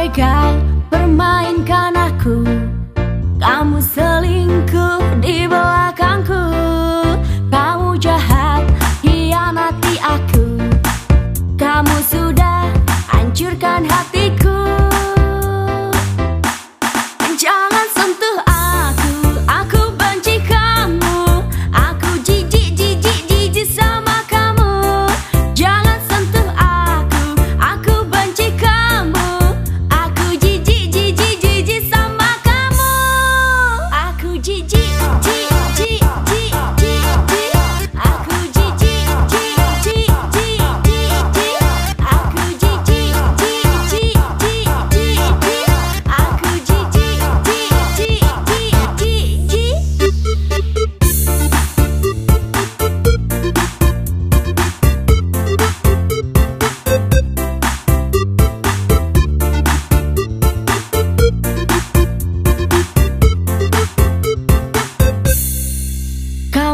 tega permainkan aku. Kamu selingkuh di belakangku. Kamu jahat hianati aku. Kamu sudah hancurkan hatiku.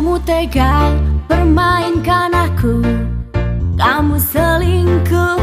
Kamu tega permainkan aku. Kamu selingkuh